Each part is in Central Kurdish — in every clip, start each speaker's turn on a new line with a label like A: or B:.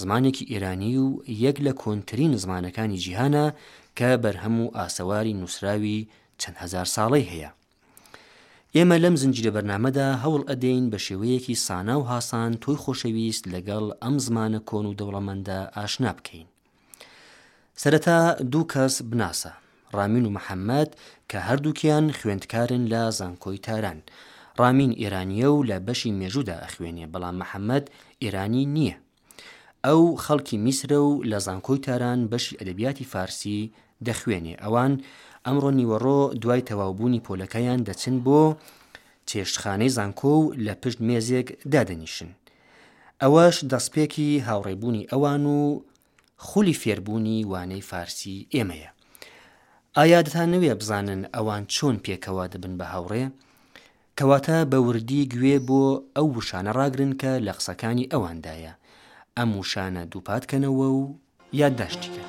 A: زمانێکی ئێرانیی و یەک لە کۆنترین زمانەکانی جیهانە کە بەرهەم و ئاسەواری نووسراوی چەند هەزار ساڵەی هەیە. ئێمە لەم زنجیرە بەرنامەدا هەوڵ ئەدەین بە شێوەیەکی سانا و هاسان تۆی خۆشەویست لەگەڵ ئەم زمانە کۆن و دەوڵەمەندە ئاشنا بکەین. سەرەتا دوو کەس بناسە. ڕامین و محەمەد کە هەردووکیان خوێندکارن لە زانکۆی تاران. ڕامین ئێرانییە و لە بەشی مێژوودا ئەخوێنێ بەڵام محەمەد ئێرانی نییە. ئەو خەڵکی میسرە و لە زانکۆی تاران بەشی ئەدەبیاتی فارسی دەخوێنێ. ئەوان ئەمڕۆ نیوەڕۆ دوای تەواوبوونی پۆلەکەیان دەچن بۆ چێشتخانەی زانکۆ و لە پشت مێزێک دادەنیشن. ئەوەش دەسپێکی هاوڕێبوونی ئەوان و خولی فێربوونی وانەی فارسی ئێمەیە. ئایا دەتانەوێ بزانن ئەوان چۆن پێکەوە دەبن بە هاوڕێ؟ کەواتە بە وردی گوێ بۆ ئەو وشانە ڕاگرن کە لە قسەکانی ئەواندایە. ئەم وشانە
B: دووپات کەنەوە و یادداشتی کەن.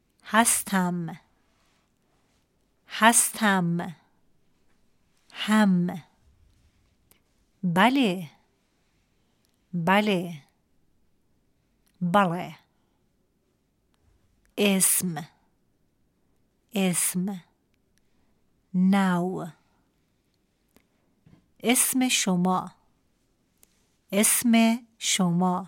B: هستم هستم هم بله بله بله اسم اسم نو اسم شما اسم شما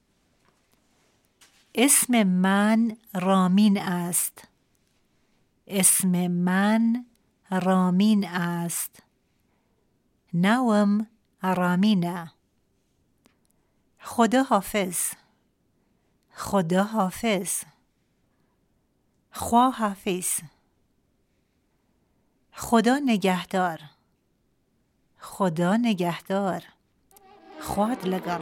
B: اسم من رامین است اسم من رامین است نوم رامینه خدا حافظ خدا حافظ خوا حافظ خدا نگهدار خدا نگهدار خواد
A: لگم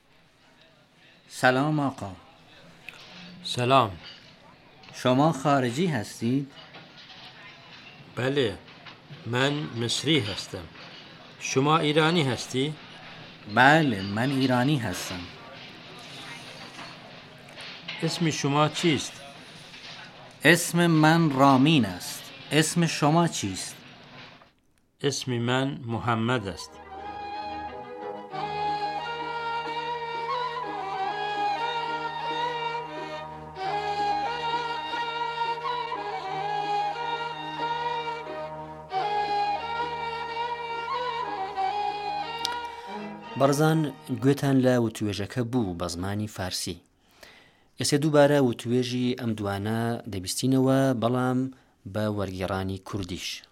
C: سلام آقا.
D: سلام
C: شما خارجی هستید؟
D: بله من مصری هستم شما ایرانی هستی؟
C: بله من ایرانی هستم
D: اسم شما چیست؟
C: اسم من رامین است اسم شما چیست؟
D: اسمی من محمد است.
A: بەڕزان گوێتان لە وتوێژەکە بوو بە زمانی فارسی ئێسێ دووبارە وتوێژی ئەم دوانە دەبیستینەوە بەڵام بە وەرگێڕانی کوردیش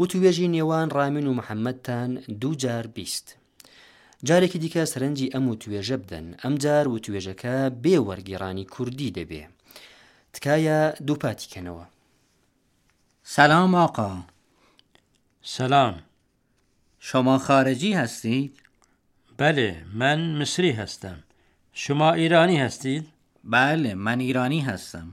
A: وتوێژی نێوان ڕامین و محەممەدتان دوو جار بیست. جارێکی دیکە سەرنجی ئەم وتوێژە بدەن، ئەمجار وتوێژەکە بێ وەرگێڕانی کوردی دەبێ. تکایە دووپاتی کەنەوە.
C: سلام آقا
D: سلام
C: شما خارجی هستید؟
D: بله من مصری هستم شما ایرانی هستید؟
C: بله من ایرانی هستم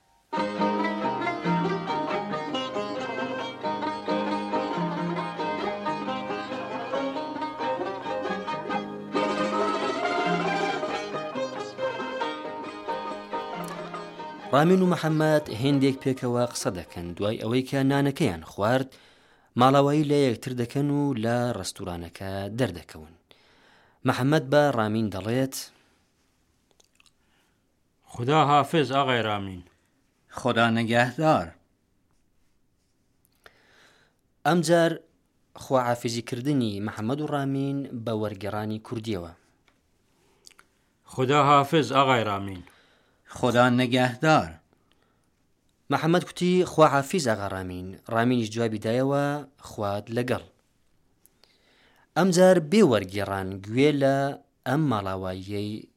A: ڕامین و محەممەد هێندێک پێکەوە قسە دەکەن دوای ئەوەی کە نانەکەیان خوارد ماڵاوایی لە یەکتر دەکەن و لە ڕستورانەکە دەردەکەون محەممەد بە ڕامین دەڵێت
D: خودا حافظ ئاغای رامین
C: خودا نەگەهدار
A: ئەمجار خواحافزی کردنی محەممەد و ڕامین بە وەرگێڕانی کوردیەوە
D: خدا حافظ ئاغای ڕامین
C: خدا نەگەهدار
A: محەممەد کوتی خواحافیز ئاغا ڕامین ڕامینیش جوابی دایەوە خوات لەگەڵ ئەمجار بێ وەرگێڕان گوێ لە ئەم ماڵاواییەی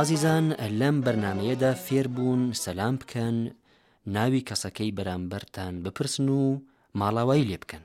A: ئازیزان لەم بەرنمەیەدا فێربوون سەسلام بکەن ناوی کەسەکەی بەرامبەرتان بپرسن و ماڵاوایی لێ بکەن.